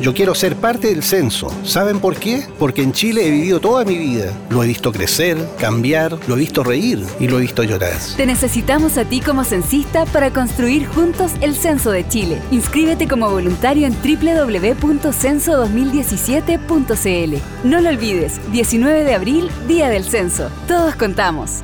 Yo quiero ser parte del censo. ¿Saben por qué? Porque en Chile he vivido toda mi vida. Lo he visto crecer, cambiar, lo he visto reír y lo he visto llorar. Te necesitamos a ti como censista para construir juntos el Censo de Chile. Inscríbete como voluntario en www.censo2017.cl. No lo olvides, 19 de abril, Día del Censo. Todos contamos.